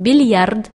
بليارد